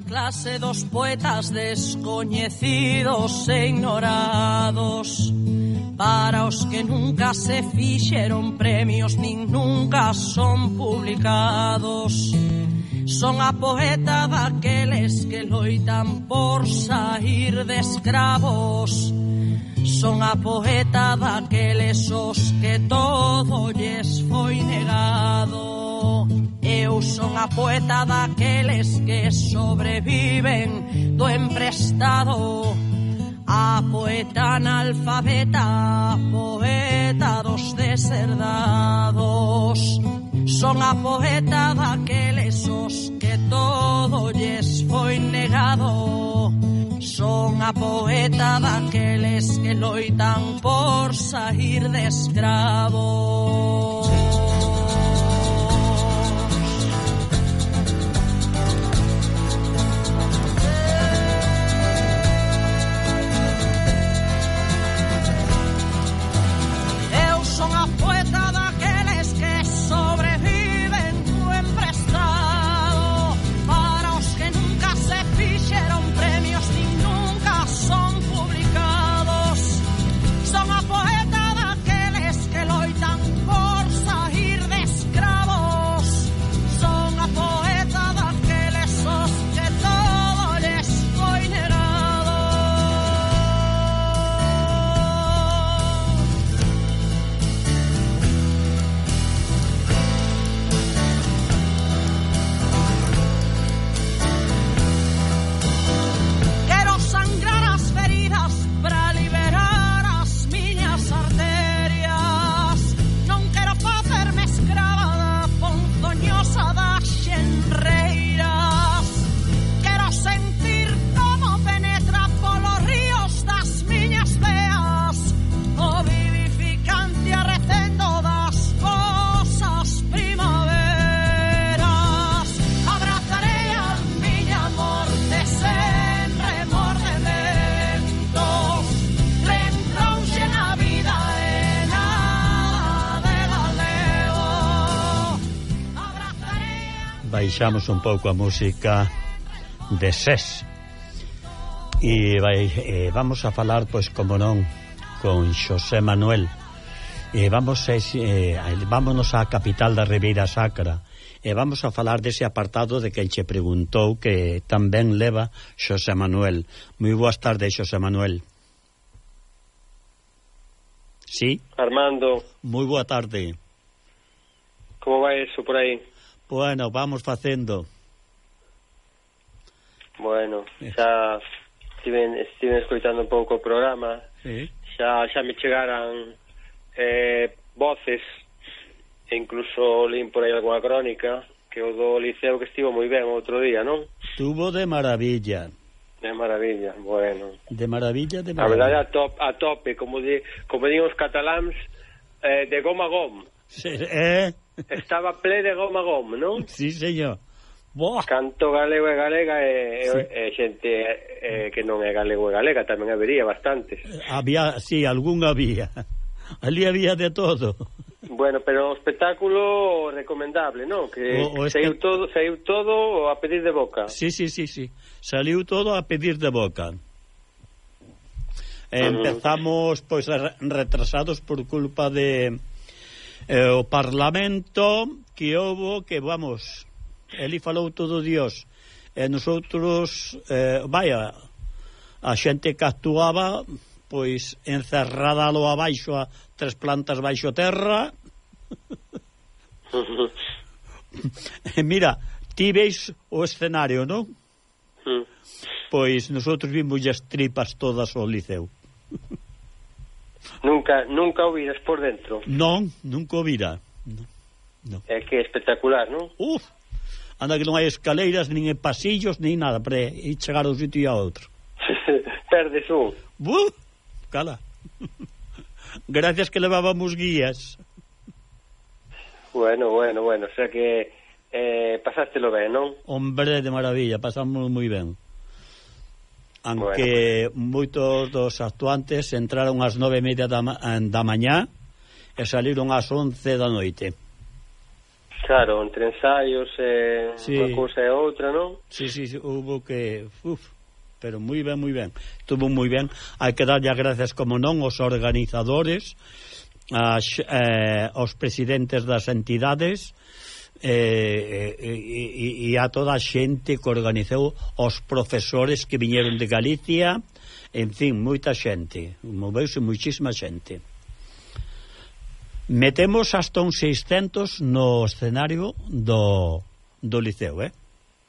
clase dos poetas descoñecidos e ignorados. Para os que nunca se fixeron premios nin nunca son publicados Son a poeta daqueles que loitan por sair de escravos. Son a poeta daqueles os que todo lles foi negado. Eu son a poeta daqueles que sobreviven do emprestado. A poeta analfabeta, a poeta dos deserdados. Son a poeta daqueles os que todo lles foi negado. Son a poeta daqueles que loitan por sair de escravos baixamos un pouco a música de SES e vai, eh, vamos a falar, pois como non con Xosé Manuel e vamos a, eh, vámonos á capital da Ribeira Sacra e vamos a falar dese apartado de que che preguntou que tamén leva Xosé Manuel moi boas tardes Xosé Manuel Sí. Armando. Moi boa tarde. Como vai eso por aí? Bueno, vamos facendo. Bueno, eh. xa estive, estive escoitando un pouco o programa. Sí. Xa, xa me chegaran eh, voces, e incluso lín por aí alguna crónica, que o do liceo que estivo moi ben outro día, non? Estuvo de maravilla. De maravilla, bueno. De maravilla, de maravilla. A verdade, a, top, a tope, como, di, como digan os cataláns, eh, de goma a goma. Eh? Estaba ple de goma gom, non? Sí, señor. Boa. Canto galego e galega e, sí. e xente e, que non é galego e galega tamén habería bastantes. Había, sí, algún había. Ali había de todo. Bueno, pero o espectáculo recomendable, non? Que o, o saiu todo, saiu todo a pedir de boca. Sí, sí, sí, sí. Saliu todo a pedir de boca. Empezamos pois retrasados por culpa de eh, o Parlamento que houbo que, vamos, Eli falou todo Dios. E nosotros, eh, vaya, a xente que actuaba, pois, encerrada lo abaixo a tres plantas baixo terra. e mira, ti veis o escenario, non? Mm. pois nosotros vimos as tripas todas ao liceu. Nunca, nunca o viras por dentro? Non, nunca o vira. No, no. É que é espectacular, non? Uf! Anda que non hai escaleiras, nin pasillos, nin nada para chegar do sitio e a outro. Perdes un. Buf! Cala. Gracias que levábamos guías. Bueno, bueno, bueno, o sea que eh, pasástelo ben, non? Hombre, de maravilla, pasamos moi ben aunque bueno. moitos dos actuantes entraron ás nove e media da, da mañá e saliron ás once da noite. Claro, entre ensaios e sí. unha cousa e outra, non? Sí, sí, sí houve que... Uf, pero moi ben, moi ben. Estuvo moi ben. Hai que darlle as gracias, como non, aos organizadores, as, eh, aos presidentes das entidades, eh, e, e, e a toda a xente que organizou os profesores que viñeron de Galicia. En fin, moita xente. Moveuse moitísima xente. Metemos hasta un 600 no escenario do, do liceo eh?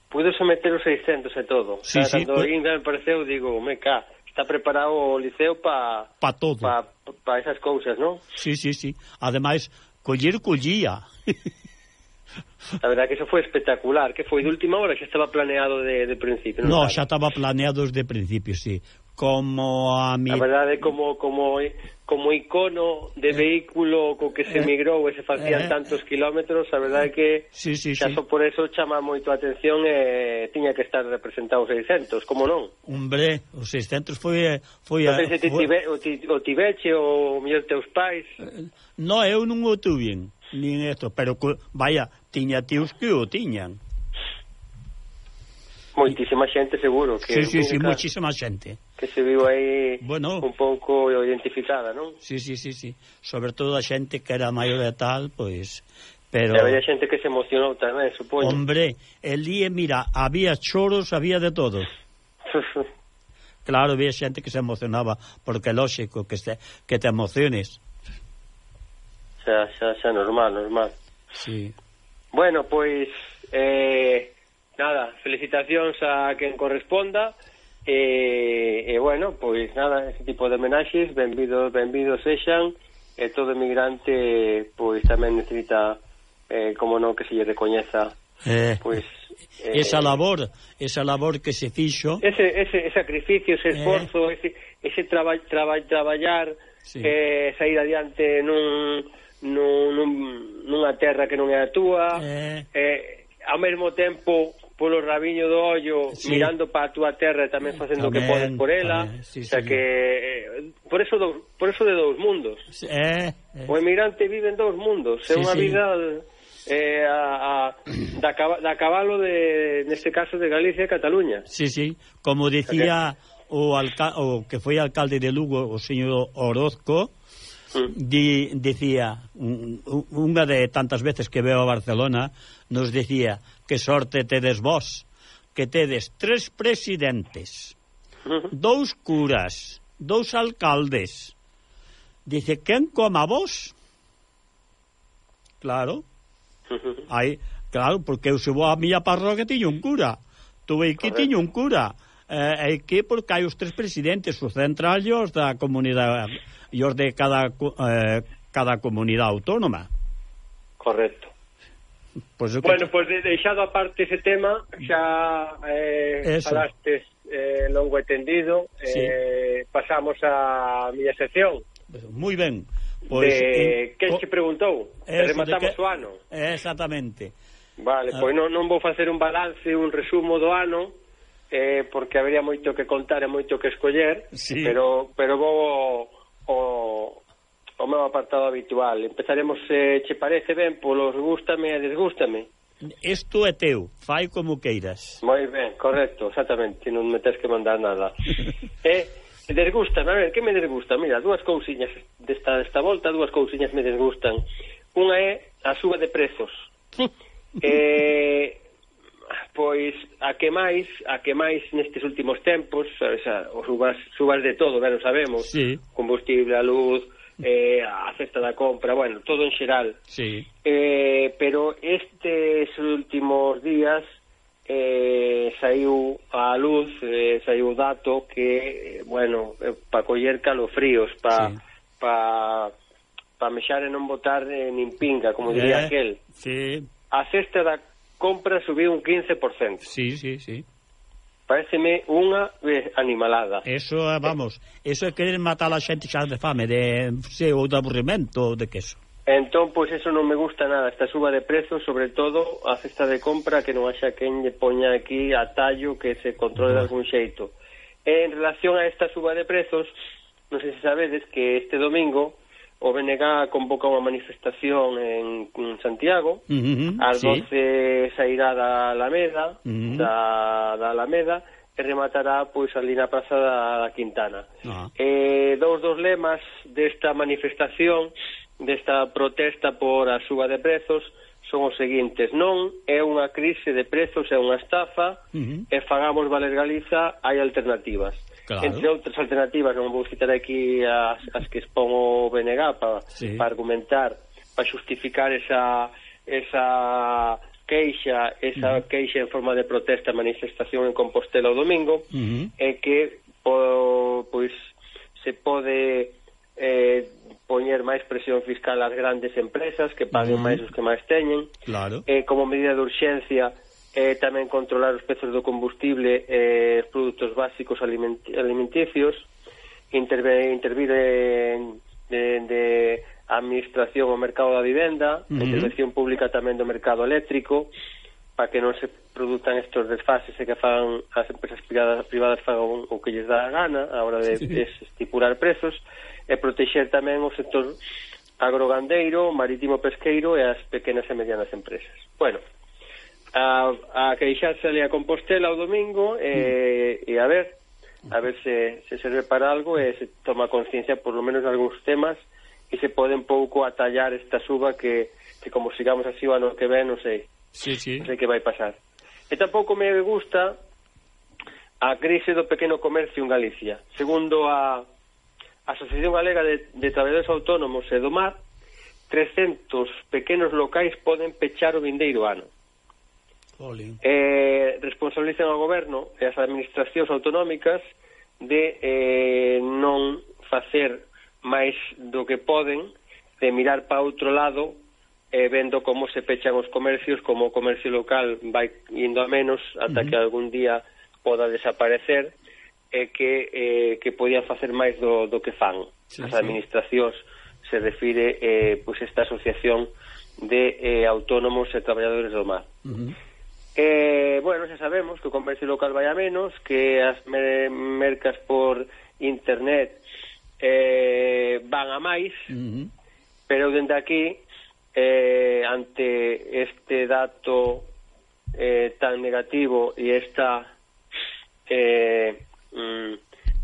Pudeso meter os 600 e todo. Sí, o sí, cando pues... Me pareceu digo, me ca está preparado o liceo para pa todo. para pa, pa esas cousas, non? Sí, sí, sí. Ademais, coller collía. A verdad que eso foi espectacular, que foi de última hora, xa estaba planeado de, de principio. Non, no, xa estaba planeado desde principio, sí. Como a mi... A verdade, como, como, como icono de eh, vehículo co que se eh, migrou e se facían eh, tantos kilómetros, a verdade que sí, sí, xa sí. só por eso chama moito a atención e eh, tiña que estar representado os 600, como non? Hombre, os 600 foi... foi, non sei se ti, foi... Tibe, o, ti, o tiveche ou mellor teus pais... Eh, no, eu non o tuven nin esto, pero vaya, tiña tíos que o tiñan. Moitísima xente seguro que Sí, sí, sí, moitísima xente. Que se viu aí bueno, un pouco identificada, non? Sí, sí, sí, sí. Sobre todo a xente que era maior de tal, pois Pero e había xente que se emocionou tamén, supoño. Hombre, el día, mira, había choros, había de todo. claro, había xente que se emocionaba, porque é lógico que, se, que te emociones xa, xa, xa normal, normal. Sí. Bueno, pois, eh, nada, felicitacións a quen corresponda, e, eh, eh, bueno, pois nada, ese tipo de homenaxes, benvidos, benvidos sexan, e eh, todo emigrante, pois tamén necesita, eh, como non, que se lle recoñeza, eh. pois, eh, esa labor, esa labor que se fixo. Ese, ese, ese sacrificio, ese esforzo, eh. ese, ese traba, traba, traballar, sí. eh, sair adiante nun nun, nun, nunha terra que non é a túa, eh. eh, ao mesmo tempo polo rabiño do ollo, sí. mirando para a túa terra e tamén facendo o que podes por ela, tamén, sí, o sea sí, que eh, por eso do, por eso de dous mundos. Sí, eh, eh. O emigrante vive en dous mundos, é sí, unha sí. vida eh, a, a, da, da cabalo de neste caso de Galicia e Cataluña. Sí, sí, como dicía o, alca o que foi alcalde de Lugo, o señor Orozco, di, dicía unha de tantas veces que veo a Barcelona nos dicía que sorte tedes vós que tedes tres presidentes dous curas dous alcaldes dice quen coma vos? Claro. Hai claro, porque eu se vou á miña parroquia tiño un cura. Tuve que tiño un cura. Eh, que porque hai os tres presidentes, os da comunidade e os de cada, eh, cada comunidade autónoma. Correcto. Pues que... Bueno, pois pues deixado aparte ese tema, xa eh, Eso. falastes eh, longo e tendido, sí. eh, pasamos á miña sección. Moi ben. Pois, pues, de... en... que se preguntou? Eso, rematamos que... o ano. Exactamente. Vale, ah. pois non, non vou facer un balance, un resumo do ano, eh, porque habería moito que contar e moito que escoller, sí. pero, pero vou o, o meu apartado habitual. Empezaremos, se eh, che parece ben, polos gústame e desgústame. Isto é teu, fai como queiras. Moi ben, correcto, exactamente, non me tens que mandar nada. eh, desgústame, a ver, que me desgusta? Mira, dúas cousiñas desta, desta volta, dúas cousiñas me desgustan. Unha é a suba de prezos. eh, Pois a que máis, a que máis nestes últimos tempos, sabes, a, os subas, subas de todo, ben o sabemos, sí. combustible, a luz, eh, a cesta da compra, bueno, todo en xeral. Sí. Eh, pero estes últimos días eh, saiu a luz, eh, saiu o dato que, eh, bueno, eh, para coller calofríos, para sí. pa, pa mexar e non botar eh, nin pinga, como diría eh, aquel. Sí. A cesta da compra subiu un 15%. Sí, sí, sí. Pareceme unha eh, animalada. Eso, eh, vamos, eso é querer matar a xente xa de fame, de se, ou de aburrimento, de queso. Entón, pois, eso non me gusta nada, esta suba de prezos, sobre todo a cesta de compra, que non haxa quen lle poña aquí a tallo que se controle de algún xeito. En relación a esta suba de prezos, non sei se sabedes que este domingo o BNG convoca unha manifestación en, en Santiago, uh -huh, ás 12 sí. sairá da Alameda, uh -huh. da, da Alameda, e rematará pois ali na Praza da, da Quintana. Uh -huh. eh, dous dos lemas desta manifestación, desta protesta por a suba de prezos, son os seguintes. Non é unha crise de prezos, é unha estafa, uh -huh. e fagamos valer Galiza, hai alternativas claro. entre outras alternativas, non vou citar aquí as, as que expón o BNG para sí. pa argumentar, para justificar esa esa queixa, esa uh -huh. queixa en forma de protesta, manifestación en Compostela o domingo, uh -huh. é que po, pois se pode eh, poñer máis presión fiscal ás grandes empresas que paguen uh -huh. máis os que máis teñen. Claro. Eh, como medida de urxencia eh, tamén controlar os prezos do combustible e eh, produtos básicos aliment alimenticios, interve, intervir en, de, de administración ao mercado da vivenda, uh -huh. intervención pública tamén do mercado eléctrico, para que non se produzan estes desfases e que fagan as empresas privadas, privadas fagan o que lles dá a gana a hora de, sí, sí. de estipular prezos, e protexer tamén o sector agrogandeiro, marítimo pesqueiro e as pequenas e medianas empresas. Bueno, a, a queixarse ali a Compostela o domingo e, e a ver a ver se, se serve para algo e se toma conciencia por lo menos de algúns temas e se pode un pouco atallar esta suba que, que como sigamos así o ano que ven, non sei. Sí, sí. non sei que vai pasar. E tampouco me gusta a crise do pequeno comercio en Galicia. Segundo a Asociación Galega de, de Traballadores Autónomos e do Mar 300 pequenos locais poden pechar o vindeiro ano. Olín. eh, responsabilizan ao goberno e as administracións autonómicas de eh, non facer máis do que poden de mirar para outro lado eh, vendo como se pechan os comercios, como o comercio local vai indo a menos ata uh -huh. que algún día poda desaparecer e que, eh, que podían facer máis do, do que fan. Sí, As administracións sí. se refire eh, pois esta asociación de eh, autónomos e traballadores do mar. Uh -huh. Eh, bueno, xa sabemos que o comercio local vai a menos, que as mer mercas por internet eh, van a máis, uh -huh. pero dende aquí, eh, ante este dato eh, tan negativo e esta... Eh, mm,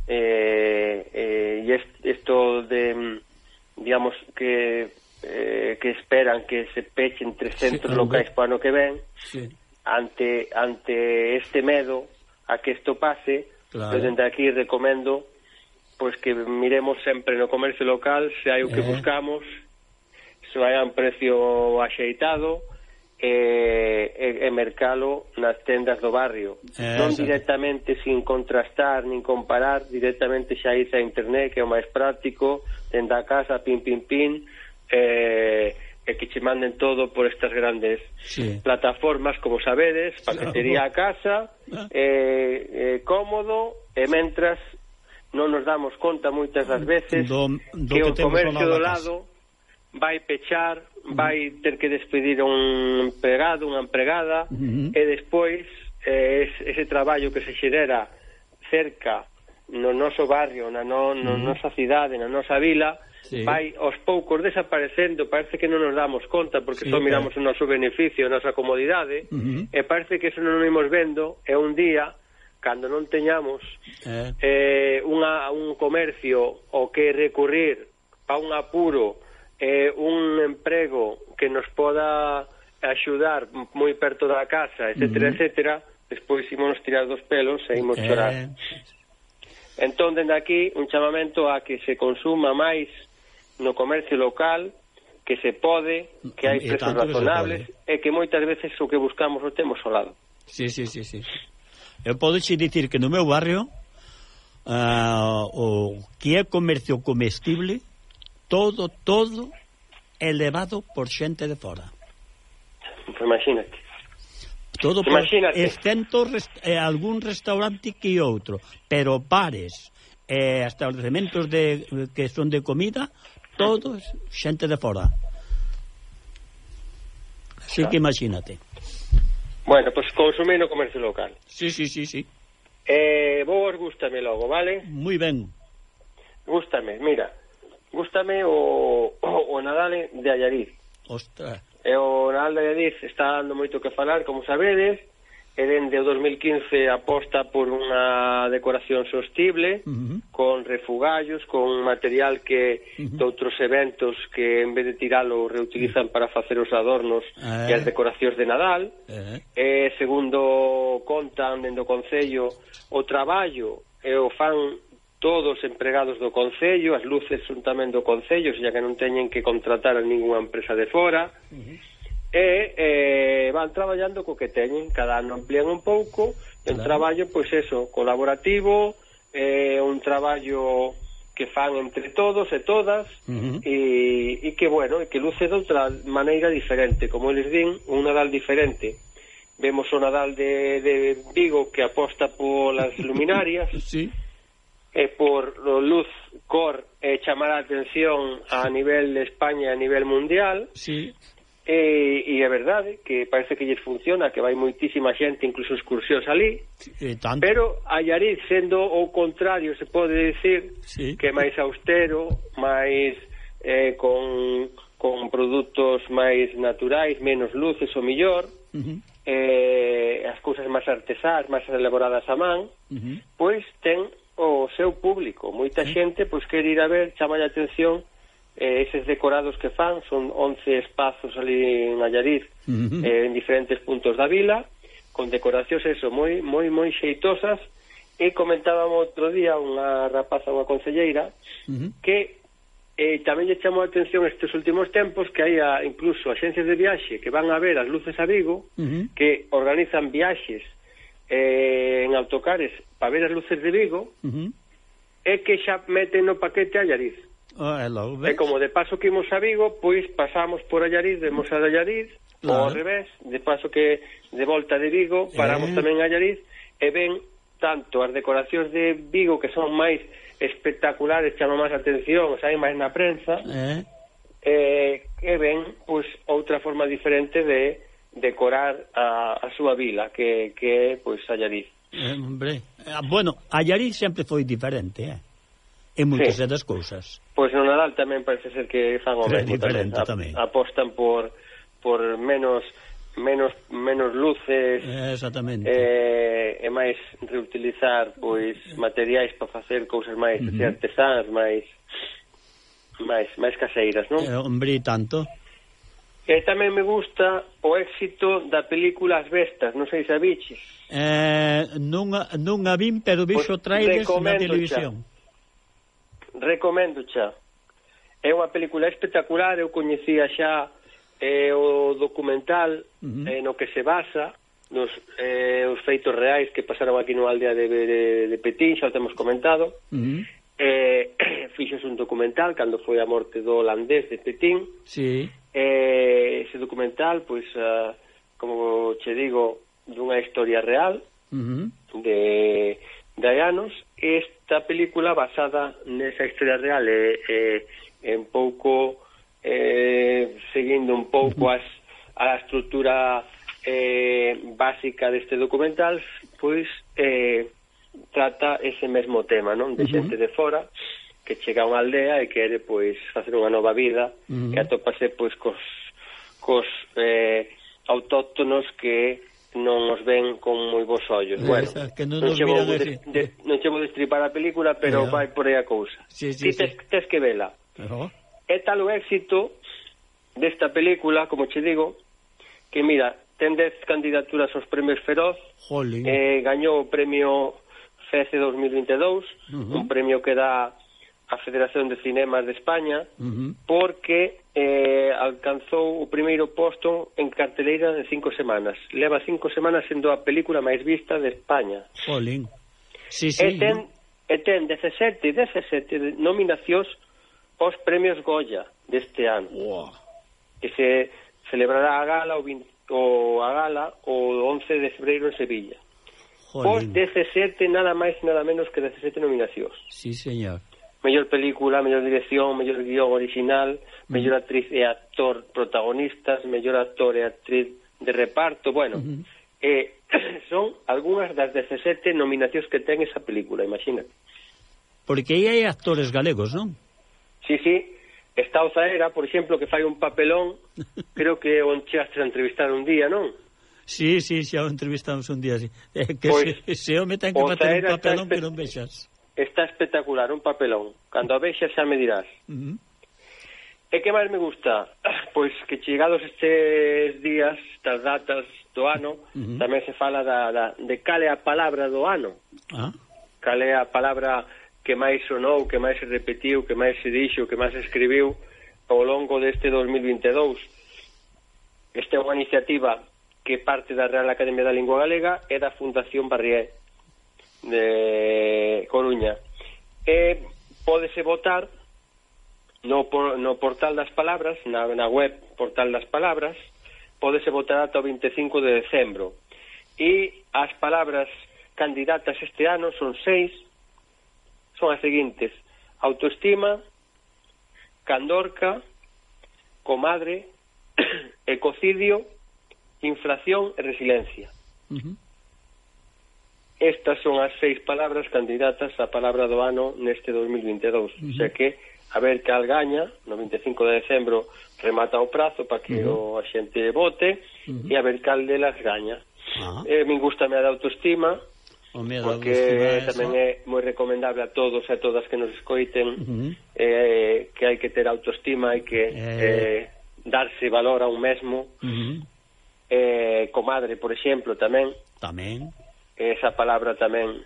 eh, eh, y est esto de, mm, digamos, que, eh, que esperan que se pechen 300 sí, locais para ano que ven, sí ante, ante este medo a que isto pase, claro. eu dende aquí recomendo pois que miremos sempre no comercio local se hai o que eh. buscamos, se vai a un precio axeitado e, e, e mercalo nas tendas do barrio. Eh, non directamente sin contrastar nin comparar, directamente xa ir a internet, que é o máis práctico, tenda a casa, pin, pin, pin, eh, e que che manden todo por estas grandes sí. plataformas, como sabedes, paquetería a casa, eh, eh, cómodo, e mentras non nos damos conta moitas das veces do, do que, que o comercio do lado vai pechar, mm. vai ter que despedir un empregado, unha empregada, uh -huh. e despois eh, ese traballo que se xerera cerca no noso barrio, na, no, no uh -huh. nosa cidade, na nosa vila, sí. vai aos poucos desaparecendo, parece que non nos damos conta porque sí, só miramos claro. o noso beneficio, a nosa comodidade, uh -huh. e parece que eso non imos vendo, e un día cando non teñamos eh. Eh, unha, un comercio o que recurrir a un apuro, eh, un emprego que nos poda axudar moi perto da casa, etcétera, uh -huh. etcétera, despois imos tirar dos pelos e imos eh. chorar. Eh. Entón, dende aquí, un chamamento a que se consuma máis no comercio local, que se pode, que hai prezos razonables, que e que moitas veces o que buscamos o temos ao lado. Sí, sí, sí, sí. Eu podo xe dicir que no meu barrio uh, o que é comercio comestible todo, todo elevado por xente de fora. Imagínate. Todo por, Imagínate. rest, eh, algún restaurante que outro, pero bares, eh, establecementos de, que son de comida, todos xente de fora. Así que imagínate. Bueno, pois pues, consumei no comercio local. Sí, sí, sí, sí. Eh, vos gústame logo, vale? Moi ben. Gústame, mira. Gústame o, o, o Nadal de Allariz. Ostras. E eh, o Nadal de Allariz está dando moito que falar, como sabedes e dende o 2015 aposta por unha decoración sostible, uh -huh. con refugallos, con material que uh -huh. de outros eventos que en vez de tiralo reutilizan para facer os adornos eh. e as decoracións de Nadal. Eh. E segundo contan dende o Concello o traballo e o fan todos empregados do Concello, as luces son tamén do Concello, xa que non teñen que contratar a ninguna empresa de fora. Uh -huh e eh, van traballando co que teñen, cada ano amplían un pouco, claro. un traballo, pois eso, colaborativo, eh, un traballo que fan entre todos e todas, uh -huh. e, e que, bueno, e que luce de outra maneira diferente, como eles din, un Nadal diferente. Vemos o Nadal de, de Vigo que aposta polas luminarias, sí. e por luz, cor, e chamar a atención a nivel de España e a nivel mundial, sí Eh, e, e é verdade eh, que parece que lles funciona, que vai moitísima xente, incluso excursións ali, e eh, tanto. pero Allariz, sendo o contrario, se pode decir, sí. que máis austero, máis eh, con, con produtos máis naturais, menos luces, o millor, uh -huh. eh, as cousas máis artesás, máis elaboradas a man, uh -huh. pois ten o seu público. Moita uh -huh. xente pois quer ir a ver, chama a atención eh, eses decorados que fan son 11 espazos ali en Allariz uh -huh. eh, en diferentes puntos da vila con decoracións eso moi moi moi xeitosas e comentábamos outro día unha rapaza, unha concelleira uh -huh. que eh, tamén lle chamou a atención estes últimos tempos que hai a, incluso axencias de viaxe que van a ver as luces a Vigo uh -huh. que organizan viaxes eh, en autocares para ver as luces de Vigo uh -huh. e que xa meten no paquete a Allariz Oh, é logo, ves? E como de paso que imos a Vigo, pois pasamos por Allariz, vemos a Allariz, claro. ao revés, de paso que de volta de Vigo, paramos eh. tamén a Allariz, e ven tanto as decoracións de Vigo que son máis espectaculares, chaman máis atención, saen máis na prensa, eh. Eh, e ven pois, outra forma diferente de decorar a, a súa vila, que, que é pois, Allariz. Eh, hombre, ah, bueno, Allariz sempre foi diferente, eh? en moitas sí. das cousas. Pois no Nadal tamén parece ser que fan o mesmo tamén. tamén. Apostan por por menos menos menos luces Exactamente. Eh, e máis reutilizar pois materiais para facer cousas máis uh -huh. artesanas, máis máis máis caseiras, non? Eh, hombre, tanto. E tamén me gusta o éxito da película As Bestas, non sei se a biches. Eh, non, non a vin, pero vixo pues, trailers na televisión. Xa recomendo um xa. É unha película espectacular, eu coñecía xa eh, o documental uh -huh. eh, no que se basa, nos eh, os feitos reais que pasaron aquí no aldea de, de, de Petín, xa o temos comentado. Uh -huh. eh, fixos un documental cando foi a morte do holandés de Petín. Sí. Eh, ese documental, pois, pues, uh, como che digo, dunha historia real, uh -huh. de de anos esta película basada nesa historia real e, e en pouco eh, seguindo un pouco as, a estrutura eh, básica deste documental pois eh, trata ese mesmo tema non? De xente de fora que chega a unha aldea e quere pois facer unha nova vida uh -huh. e atopase pois cos, cos eh, autóctonos que non os ven con moi bons ollos. Eh, bueno, que non, non, che vou de, de, non che vou destripar a película, pero eh, vai por aí a cousa. Sí, sí, Ti tes, sí. tes que vela. Pero... É tal o éxito desta película, como che digo, que mira, ten 10 candidaturas aos premios Feroz, Jolín. eh, gañou o premio FECE 2022, uh -huh. un premio que dá a Federación de Cinemas de España, uh -huh. porque eh, alcanzou o primeiro posto en carteleira de cinco semanas. Leva cinco semanas sendo a película máis vista de España. Jolín. Sí, sí, e, ten, no? e ten 17, 17 nominacións aos premios Goya deste ano. Wow. Que se celebrará a gala o, 20, o a gala o 11 de febreiro en Sevilla. Jolín. Pois 17 nada máis nada menos que 17 nominacións. Sí, señor mellor película, mellor dirección, mellor guión original, mm. mellor actriz e actor protagonistas, mellor actor e actriz de reparto, bueno, uh -huh. eh, son algunhas das 17 nominacións que ten esa película, imagínate. Porque aí hai actores galegos, non? Sí, sí, está o Zaera, por exemplo, que fai un papelón, creo que o cheaste a entrevistar un día, non? Sí, sí, xa o entrevistamos un día, sí. Eh, que pois, se, se o metan que bater un papelón, está... pero non vexas. Está espectacular, un papelón. Cando a vexas xa me dirás. Uh -huh. E que máis me gusta? Pois que chegados estes días, estas datas do ano, uh -huh. tamén se fala da, da, de cal é a palabra do ano. Ah. Cal é a palabra que máis sonou, que máis se repetiu, que máis se dixo, que máis se escribiu ao longo deste 2022. Esta é unha iniciativa que parte da Real Academia da Lingua Galega e da Fundación Barrié de Coruña. E pódese votar no, por, no portal das palabras, na, na web portal das palabras, pódese votar ata o 25 de decembro. E as palabras candidatas este ano son seis, son as seguintes, autoestima, candorca, comadre, ecocidio, inflación e resiliencia. Uh -huh. Estas son as seis palabras candidatas á palabra do ano neste 2022. Uh -huh. Xa que a ver cal gaña, no 25 de decembro remata o prazo para que uh -huh. o a xente vote uh -huh. e a ver cal delas gaña. Uh -huh. eh, min gusta a da autoestima, O medo porque autoestima tamén é moi recomendable a todos e a todas que nos escoiten uh -huh. eh, que hai que ter autoestima hai que eh... Eh, darse valor a un mesmo. Uh -huh. eh, comadre, por exemplo, tamén. Tamén esa palabra tamén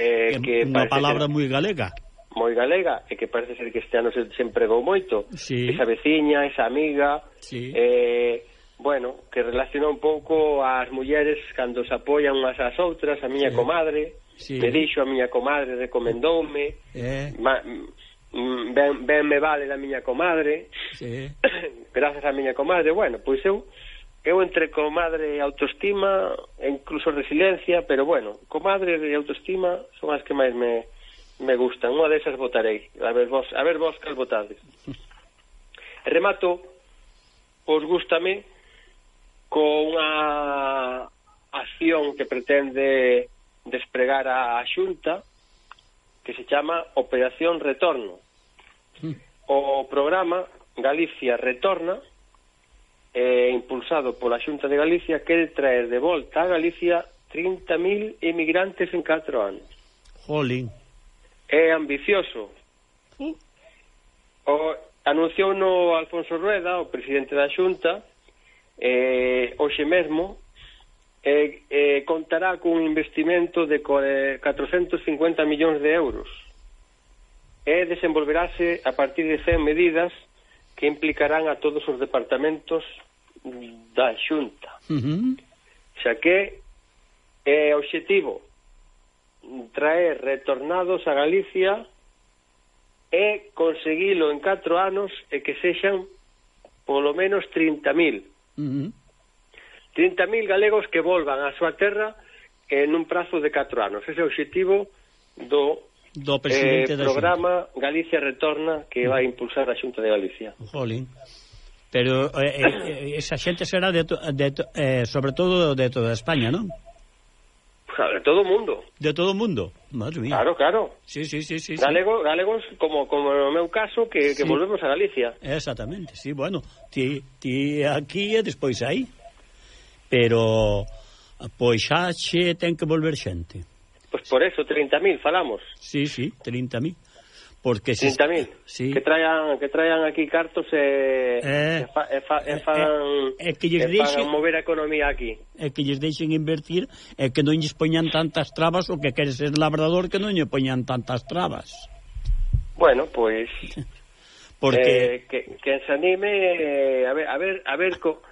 eh, que, que unha palabra ser, moi galega moi galega e que parece ser que este ano se, se empregou moito sí. esa veciña, esa amiga sí. eh, bueno, que relaciona un pouco as mulleres cando se apoian unhas ás outras a miña sí. comadre sí. me dixo a miña comadre, recomendoume eh. ma, mm, ben, ben me vale da miña comadre sí. gracias a miña comadre bueno, pois eu eu entre comadre e autoestima, e incluso resiliencia, pero bueno, comadre e autoestima son as que máis me, me gustan. Unha desas votarei. A ver vos, a ver vos cal votades. Remato, pois gustame con unha acción que pretende despregar a, a Xunta que se chama Operación Retorno. Hmm. O programa Galicia Retorna eh, impulsado pola Xunta de Galicia quere traer de volta a Galicia 30.000 emigrantes en 4 anos. Jolín. É ambicioso. Uh. O, anunciou no Alfonso Rueda, o presidente da Xunta, eh, hoxe mesmo, eh, eh, contará cun investimento de 450 millóns de euros e desenvolverase a partir de 100 medidas que implicarán a todos os departamentos da Xunta. Uh -huh. Xa que é obxectivo traer retornados a Galicia e conseguilo en 4 anos e que sexan polo menos 30.000. Uh -huh. 30.000 galegos que volvan á súa terra en un prazo de 4 anos. Ese é o obxectivo do do presidente eh, da programa Galicia Retorna que vai impulsar a Xunta de Galicia. Jolín. Pero eh, eh, eh, esa xente será de, to, de to, eh, sobre todo de toda España, non? de todo o mundo. De todo o mundo, madre mía. Claro, claro. Sí, sí, sí, sí. Galego, galegos como como no meu caso que, sí. que volvemos a Galicia. Exactamente, sí, bueno, ti, ti aquí e despois aí. Pero pois xa che ten que volver xente. Pois por eso 30.000 falamos. Sí, sí, 30.000. Porque se... 30.000 sí. que traian que traian aquí cartos e eh, e, fa, e, fa, e fan eh, eh, que lles eh, eh, eh, deixen mover a economía aquí. E que lles deixen invertir e que non lles poñan tantas trabas o que quere ser labrador que non lle poñan tantas trabas. Bueno, pois porque eh, que, que se anime eh, a ver a ver a ver co,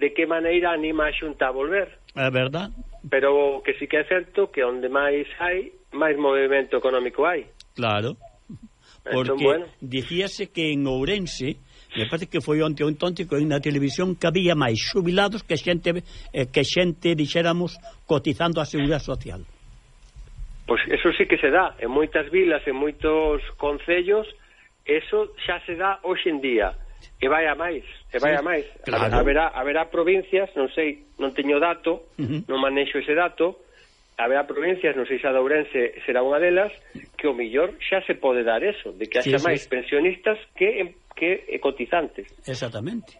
de que maneira anima a Xunta a volver. É verdad. Pero que si sí que é certo que onde máis hai, máis movimento económico hai. Claro porque bueno. dicíase que en Ourense me parece que foi onte un tóntico na televisión que había máis xubilados que xente eh, que xente dixéramos cotizando a Seguridade Social. Pois eso sí que se dá en moitas vilas, en moitos concellos, eso xa se dá hoxe en día. E vai a máis, e vai sí, a máis. Claro. Haberá, haberá provincias, non sei, non teño dato, uh -huh. non manexo ese dato, haberá provincias, non sei se a de Ourense será unha delas, que o millor xa se pode dar eso, de que haxa sí, máis pensionistas que que cotizantes. Exactamente.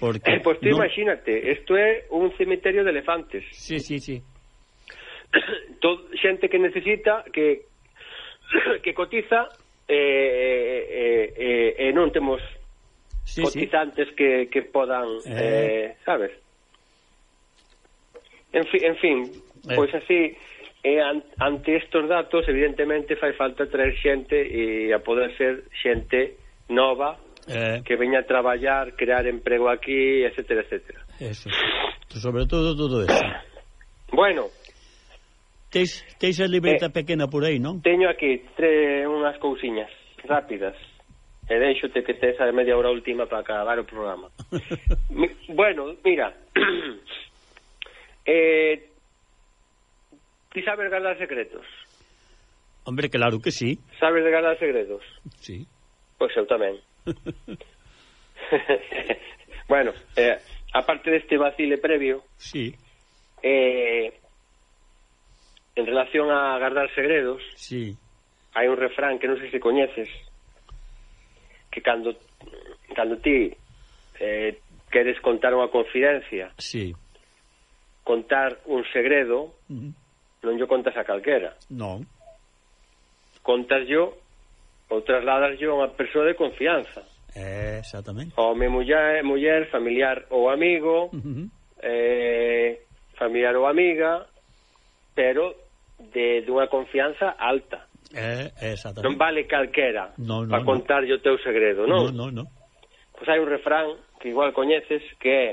Porque eh, pois pues tú no... imagínate, isto é un cemiterio de elefantes. Sí, sí, sí. Todo, xente que necesita, que que cotiza e eh, eh, eh, eh, non temos sí, cotizantes sí. que, que podan, eh... eh, sabes? En, fi, en fin, Eh. Pois así, e ante estos datos, evidentemente, fai falta traer xente e a poder ser xente nova eh. que veña a traballar, crear emprego aquí, etcétera, etcétera. Eso. Sobre todo, todo eso. Bueno. Teis, teis a libreta eh, pequena por aí, non? Teño aquí tre, unhas cousiñas rápidas. E deixote que tes a media hora última para acabar o programa. Mi, bueno, mira... eh, Ti sabes guardar secretos? Hombre, claro que sí. Sabes de guardar secretos? Sí. Pois eu tamén. bueno, eh, aparte deste vacile previo... Sí. Eh, en relación a guardar segredos... Sí. Hai un refrán que non sei se coñeces que cando cando ti eh, queres contar unha confidencia sí. contar un segredo uh -huh non yo contas a calquera. Non. Contas yo ou trasladas yo a unha persoa de confianza. Eh, exactamente. Home, muller, muller, familiar ou amigo, uh -huh. eh, familiar ou amiga, pero de dunha confianza alta. Eh, exactamente. Non vale calquera no, no, para contar no. o teu segredo, non? No, no, no. Pois hai un refrán que igual coñeces que é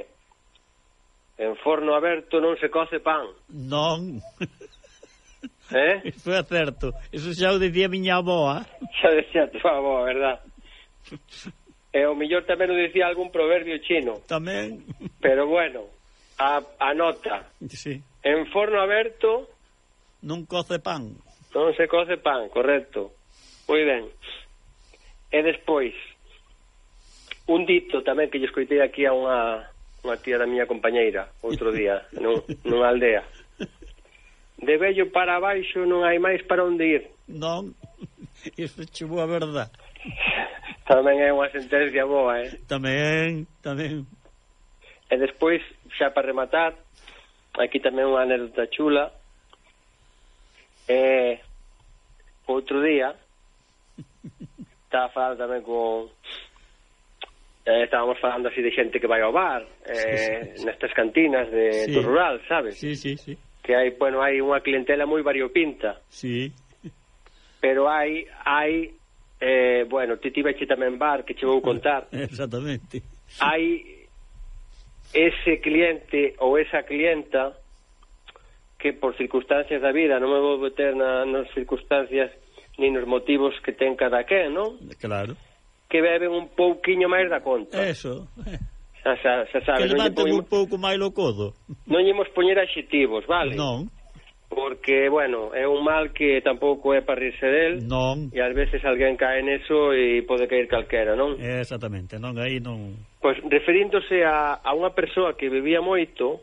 En forno aberto non se coce pan. Non. Eh? Iso é certo. Iso xa o dicía miña aboa. Eh? Xa decía a tua aboa, verdad? E o millor tamén o dicía algún proverbio chino. Tamén. Pero bueno, a, a nota. Sí. En forno aberto... Non coce pan. Non se coce pan, correcto. Moi ben. E despois, un dito tamén que lle escoitei aquí a unha, unha tía da miña compañeira outro día, nun, nunha aldea de vello para baixo non hai máis para onde ir. Non, iso chegou a verdad. tamén é unha sentencia boa, eh? Tamén, tamén. E despois, xa para rematar, aquí tamén unha anécdota chula. Eh, outro día, estaba falando tamén con... Eh, estábamos falando así de xente que vai ao bar, eh, sí, sí, sí. nestas cantinas de, sí. do rural, sabes? Sí, sí, sí que hai, bueno, hai unha clientela moi variopinta. Sí. Pero hai hai eh, bueno, ti tiveche tamén bar que che vou contar. Exactamente. Hai ese cliente ou esa clienta que por circunstancias da vida, non me vou meter na, nas circunstancias ni nos motivos que ten cada quen, non? Claro. Que beben un pouquiño máis da conta. Eso. Eh xa, xa, xa sabes, que levanten un pouco máis o codo. Non ímos poñer adxetivos, vale? Non. Porque, bueno, é un mal que tampouco é para rirse del. Non. E ás veces alguén cae neso e pode caer calquera, non? Exactamente, non, aí non... Pois, referíndose a, a unha persoa que bebía moito,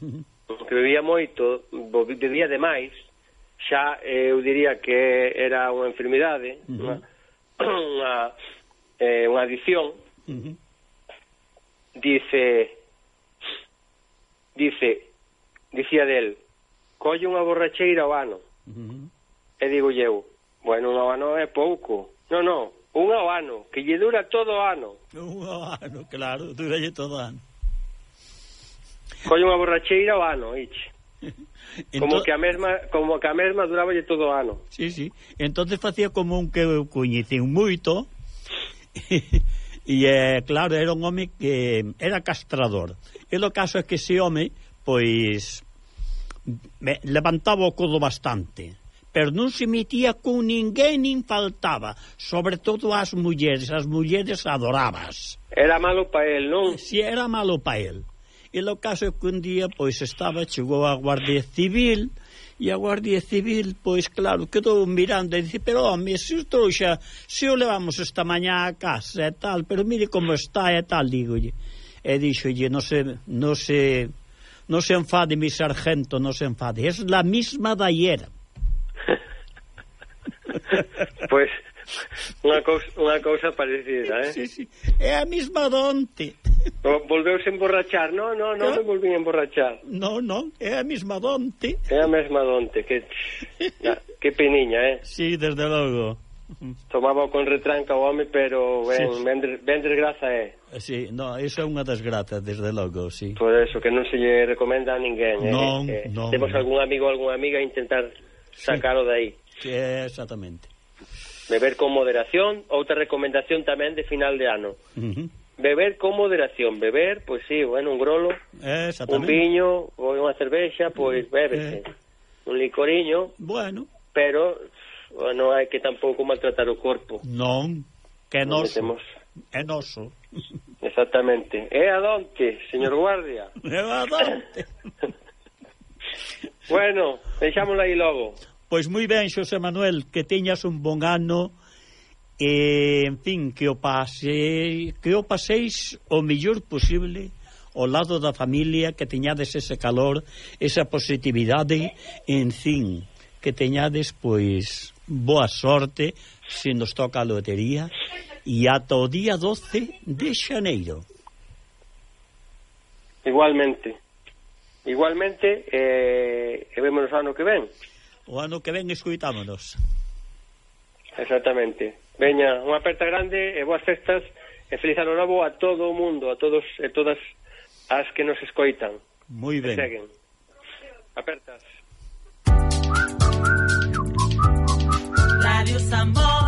que bebía moito, bebía demais, xa eh, eu diría que era unha enfermidade, uh -huh. unha, unha, eh, unha adición, uh -huh dice dice dicía del colle unha borracheira ao ano uh -huh. e digo eu bueno, un ano é pouco non, non, un ao ano que lle dura todo o ano un ao ano, claro, dura lle todo o ano colle unha borracheira ao ano iche Como que a mesma como que a mesma duráballe todo o ano. Sí, sí. Entonces facía como un que eu coñecín moito E, eh, claro, era un home que era castrador. E o caso é que ese home, pois, levantaba o codo bastante pero non se metía con ninguén nin faltaba, sobre todo as mulleres, as mulleres adorabas. Era malo pa el, non? Si era malo pa el. E o caso é que un día pois estaba chegou a Guardia Civil e a Guardia Civil, pois claro, quedou mirando e dice, pero home, se o trouxa, se o levamos esta mañá a casa e tal, pero mire como está e tal, dígolle. E dixolle, non se, non se, non se enfade mi sargento, non se enfade, es la misma da hiera. pois, pues, unha cousa, unha cousa parecida, eh? Sí, sí. É a mesma donte. Volveuse emborrachar, non, non, non me volvín emborrachar. Non, non, é a mesma donte. É a mesma donte, que, que peniña, eh? Sí, desde logo. Tomaba con retranca o home, pero ben, sí. ben, ben desgraza é. Eh. Sí, no, iso é unha desgraza, desde logo, sí. Por eso, que non se lle recomenda a ninguén, non, eh? Non, Temos algún amigo ou algunha amiga a intentar sacalo sí. de aí. Sí, exactamente. Beber con moderación, outra recomendación tamén de final de ano. Uh -huh Beber con moderación, beber, pois sí, bueno, un grolo, eh, un viño, ou unha cervexa, pois bébese. Eh. Un licoriño. Bueno. Pero non hai que tampouco maltratar o corpo. Non, que nos noso. Metemos. É noso. Exactamente. ¿Eh, é adonte, señor guardia. ¿Eh, é adonte. bueno, deixámoslo aí logo. Pois moi ben, Xosé Manuel, que teñas un bon ano E, en fin, que o pasei, que o paseis o mellor posible ao lado da familia, que teñades ese calor, esa positividade, en fin, que teñades, pois, boa sorte se nos toca a lotería e ata o día 12 de xaneiro. Igualmente. Igualmente, eh, e vemos o ano que ven. O ano que ven escuitámonos. Exactamente. Veña, unha aperta grande e boas festas e feliz ano novo a todo o mundo, a todos e todas as que nos escoitan. Moi ben. Seguen. Apertas. Radio Sambo